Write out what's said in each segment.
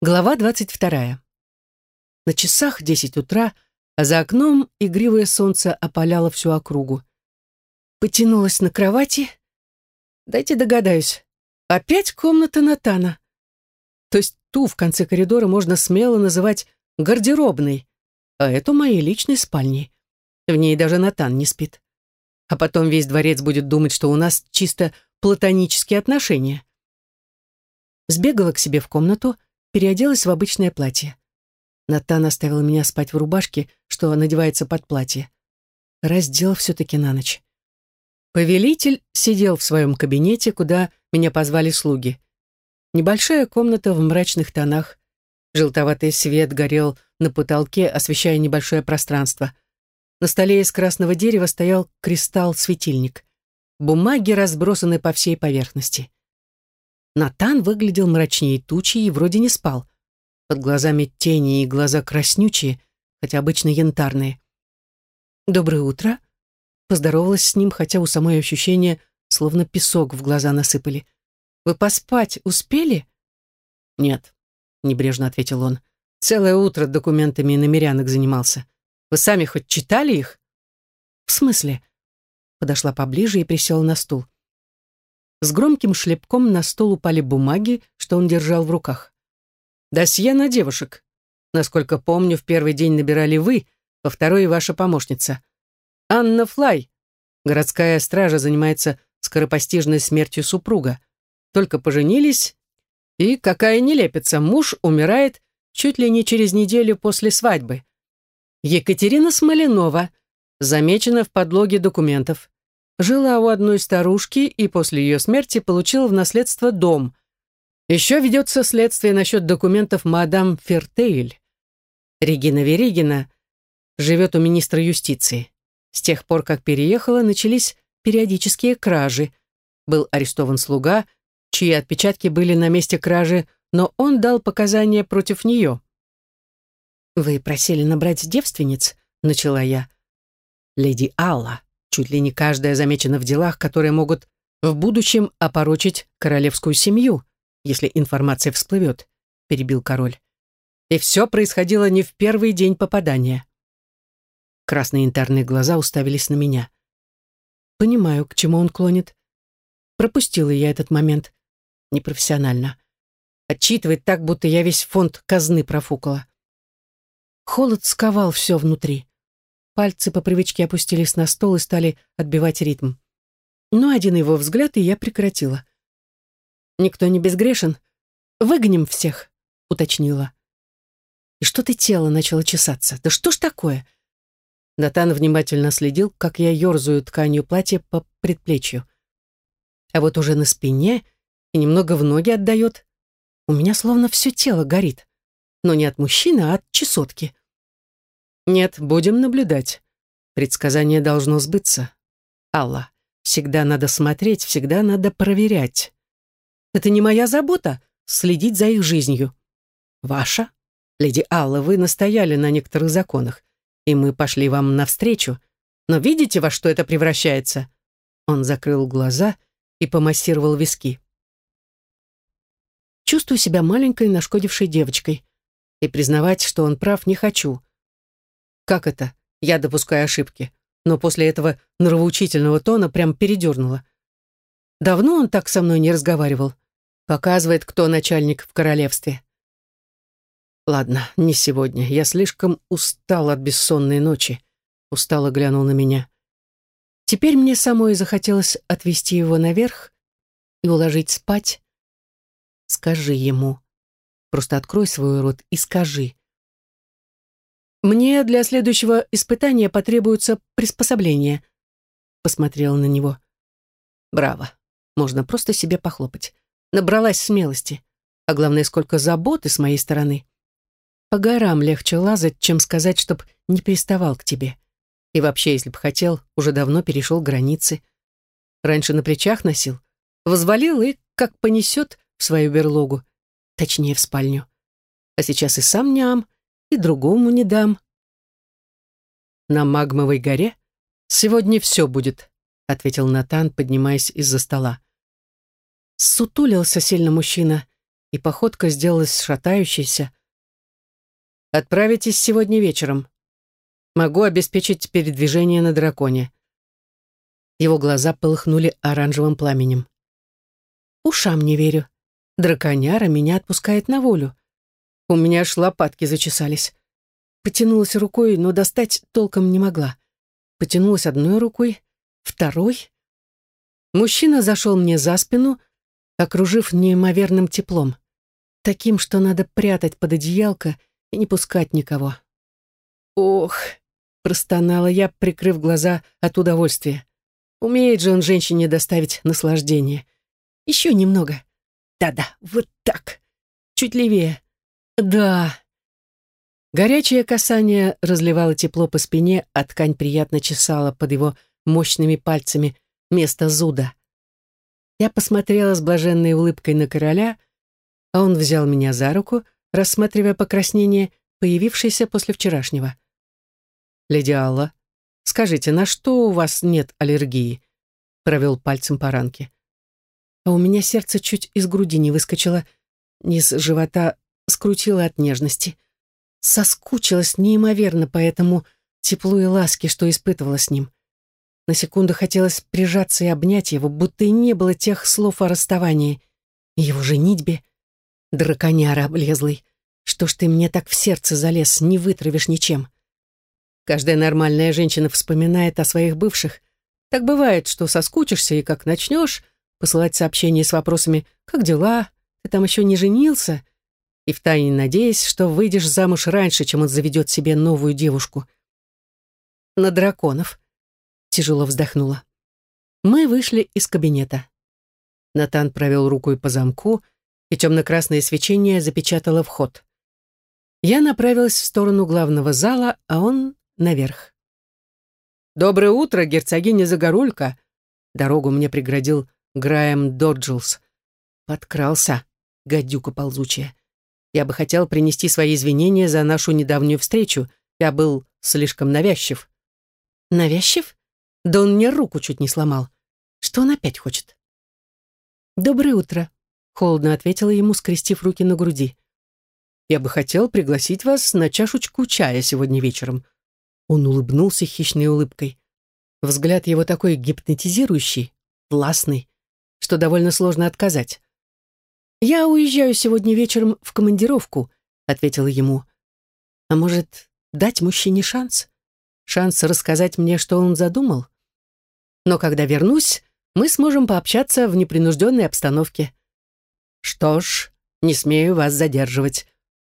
Глава двадцать вторая. На часах десять утра, а за окном игривое солнце опаляло всю округу. Потянулась на кровати. Дайте догадаюсь. Опять комната Натана. То есть ту в конце коридора можно смело называть гардеробной, а эту моей личной спальней. В ней даже Натан не спит. А потом весь дворец будет думать, что у нас чисто платонические отношения. Сбегала к себе в комнату, переоделась в обычное платье. Натан оставил меня спать в рубашке, что надевается под платье. Раздел все-таки на ночь. Повелитель сидел в своем кабинете, куда меня позвали слуги. Небольшая комната в мрачных тонах. Желтоватый свет горел на потолке, освещая небольшое пространство. На столе из красного дерева стоял кристалл-светильник. Бумаги разбросаны по всей поверхности. Натан выглядел мрачнее тучи и вроде не спал. Под глазами тени и глаза краснючие, хотя обычно янтарные. «Доброе утро», — поздоровалась с ним, хотя у самой ощущения словно песок в глаза насыпали. «Вы поспать успели?» «Нет», — небрежно ответил он. «Целое утро документами намерянок занимался. Вы сами хоть читали их?» «В смысле?» Подошла поближе и присела на стул. С громким шлепком на стол упали бумаги, что он держал в руках. «Досье на девушек. Насколько помню, в первый день набирали вы, во второй — ваша помощница. Анна Флай. Городская стража занимается скоропостижной смертью супруга. Только поженились, и какая нелепица, муж умирает чуть ли не через неделю после свадьбы. Екатерина Смоленова замечена в подлоге документов жила у одной старушки и после ее смерти получила в наследство дом. Еще ведется следствие насчет документов мадам Фертейль. Регина Веригина живет у министра юстиции. С тех пор, как переехала, начались периодические кражи. Был арестован слуга, чьи отпечатки были на месте кражи, но он дал показания против нее. «Вы просили набрать девственниц?» — начала я. «Леди Алла», Чуть ли не каждая замечена в делах, которые могут в будущем опорочить королевскую семью, если информация всплывет», — перебил король. И все происходило не в первый день попадания. Красные интерные глаза уставились на меня. Понимаю, к чему он клонит. Пропустила я этот момент. Непрофессионально. Отчитывает так, будто я весь фонд казны профукала. Холод сковал все внутри. Пальцы по привычке опустились на стол и стали отбивать ритм. Но один его взгляд, и я прекратила. «Никто не безгрешен. Выгоним всех», — уточнила. И что-то тело начало чесаться. Да что ж такое? Натан внимательно следил, как я ерзаю тканью платья по предплечью. А вот уже на спине и немного в ноги отдает. У меня словно все тело горит. Но не от мужчины, а от чесотки. Нет, будем наблюдать. Предсказание должно сбыться. Алла, всегда надо смотреть, всегда надо проверять. Это не моя забота — следить за их жизнью. Ваша? Леди Алла, вы настояли на некоторых законах, и мы пошли вам навстречу. Но видите, во что это превращается? Он закрыл глаза и помассировал виски. Чувствую себя маленькой нашкодившей девочкой. И признавать, что он прав, не хочу. Как это? Я допускаю ошибки. Но после этого нравоучительного тона прям передернула. Давно он так со мной не разговаривал. Показывает, кто начальник в королевстве. Ладно, не сегодня. Я слишком устал от бессонной ночи. Устало глянул на меня. Теперь мне самой захотелось отвести его наверх и уложить спать. Скажи ему. Просто открой свой рот и скажи. «Мне для следующего испытания потребуется приспособление», — посмотрела на него. «Браво. Можно просто себе похлопать. Набралась смелости. А главное, сколько заботы с моей стороны. По горам легче лазать, чем сказать, чтоб не приставал к тебе. И вообще, если бы хотел, уже давно перешел границы. Раньше на плечах носил, возвалил и, как понесет, в свою берлогу, точнее, в спальню. А сейчас и сам ням, и другому не дам. На магмовой горе сегодня все будет, ответил Натан, поднимаясь из-за стола. Сутулился сильно мужчина, и походка сделалась шатающейся. «Отправитесь сегодня вечером. Могу обеспечить передвижение на драконе». Его глаза полыхнули оранжевым пламенем. «Ушам не верю. Драконяра меня отпускает на волю. У меня аж лопатки зачесались. Потянулась рукой, но достать толком не могла. Потянулась одной рукой, второй. Мужчина зашел мне за спину, окружив неимоверным теплом. Таким, что надо прятать под одеялко и не пускать никого. «Ох!» — простонала я, прикрыв глаза от удовольствия. Умеет же он женщине доставить наслаждение. Еще немного. Да-да, вот так. Чуть левее. Да. Горячее касание разливало тепло по спине, а ткань приятно чесала под его мощными пальцами место зуда. Я посмотрела с блаженной улыбкой на короля, а он взял меня за руку, рассматривая покраснение, появившееся после вчерашнего. «Леди Алла, скажите, на что у вас нет аллергии?» провел пальцем по ранке. А у меня сердце чуть из груди не выскочило, низ живота скрутило от нежности. Соскучилась неимоверно по этому теплу и ласке, что испытывала с ним. На секунду хотелось прижаться и обнять его, будто и не было тех слов о расставании. И его женитьбе. Драконяра облезлый. Что ж ты мне так в сердце залез, не вытравишь ничем. Каждая нормальная женщина вспоминает о своих бывших. Так бывает, что соскучишься и как начнешь посылать сообщения с вопросами «Как дела? Ты там еще не женился?» И втайне надеясь, что выйдешь замуж раньше, чем он заведет себе новую девушку. На драконов. Тяжело вздохнула. Мы вышли из кабинета. Натан провел рукой по замку, и темно-красное свечение запечатало вход. Я направилась в сторону главного зала, а он наверх. «Доброе утро, герцогиня Загорулька!» Дорогу мне преградил Граем Доджилс. Подкрался, гадюка ползучая. Я бы хотел принести свои извинения за нашу недавнюю встречу. Я был слишком навязчив». «Навязчив? Да он мне руку чуть не сломал. Что он опять хочет?» «Доброе утро», — холодно ответила ему, скрестив руки на груди. «Я бы хотел пригласить вас на чашечку чая сегодня вечером». Он улыбнулся хищной улыбкой. Взгляд его такой гипнотизирующий, властный, что довольно сложно отказать. «Я уезжаю сегодня вечером в командировку», — ответила ему. «А может, дать мужчине шанс? Шанс рассказать мне, что он задумал? Но когда вернусь, мы сможем пообщаться в непринужденной обстановке». «Что ж, не смею вас задерживать».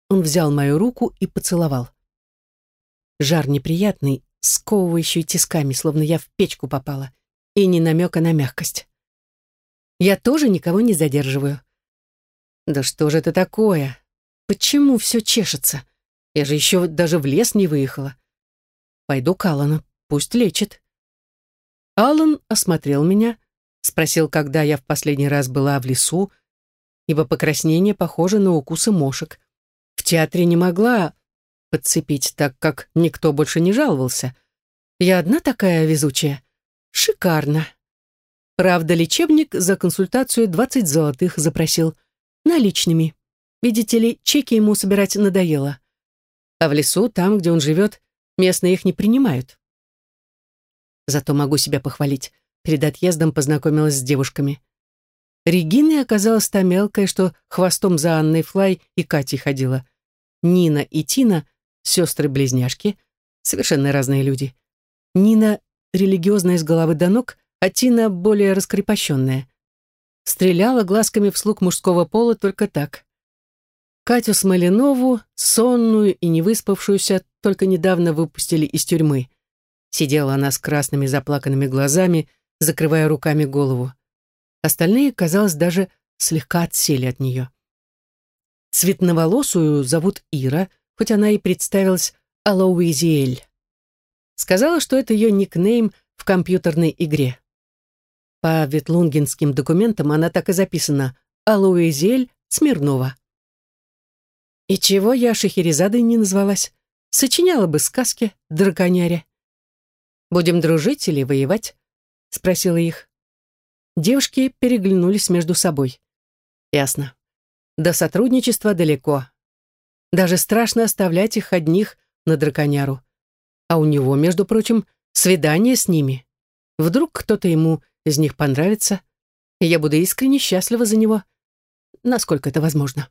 Он взял мою руку и поцеловал. Жар неприятный, сковывающий тисками, словно я в печку попала, и ни намека на мягкость. Я тоже никого не задерживаю. Да что же это такое? Почему все чешется? Я же еще даже в лес не выехала. Пойду к Аллану, пусть лечит. Аллан осмотрел меня, спросил, когда я в последний раз была в лесу, ибо покраснение похоже на укусы мошек. В театре не могла подцепить, так как никто больше не жаловался. Я одна такая везучая. Шикарно. Правда, лечебник за консультацию 20 золотых запросил наличными. Видите ли, чеки ему собирать надоело. А в лесу, там, где он живет, местные их не принимают. Зато могу себя похвалить. Перед отъездом познакомилась с девушками. Региной оказалась та мелкая, что хвостом за Анной Флай и Катей ходила. Нина и Тина — сестры-близняшки, совершенно разные люди. Нина — религиозная с головы до ног, а Тина — более раскрепощенная. Стреляла глазками вслуг мужского пола только так. Катю Смоленову, сонную и невыспавшуюся, только недавно выпустили из тюрьмы. Сидела она с красными заплаканными глазами, закрывая руками голову. Остальные, казалось, даже слегка отсели от нее. Цветноволосую зовут Ира, хоть она и представилась Алоуизиэль. Сказала, что это ее никнейм в компьютерной игре. По ветлунгенским документам она так и записана «Алуэзель Смирнова». И чего я Шахерезадой не назвалась? Сочиняла бы сказки, драконяре. «Будем дружить или воевать?» — спросила их. Девушки переглянулись между собой. «Ясно. до сотрудничества далеко. Даже страшно оставлять их одних на драконяру. А у него, между прочим, свидание с ними. Вдруг кто-то ему из них понравится, и я буду искренне счастлива за него, насколько это возможно.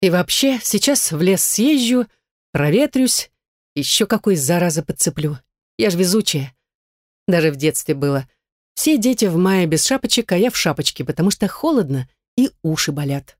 И вообще, сейчас в лес съезжу, проветрюсь, еще какой зараза подцеплю. Я ж везучая. Даже в детстве было. Все дети в мае без шапочек, а я в шапочке, потому что холодно и уши болят.